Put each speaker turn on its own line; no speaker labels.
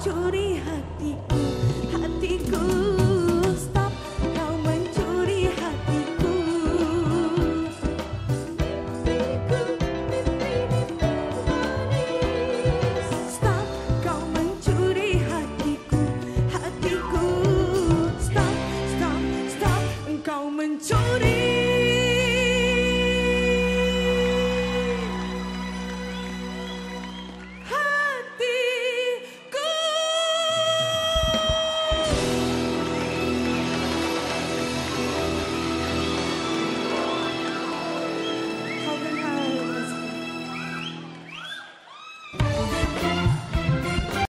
opportunity.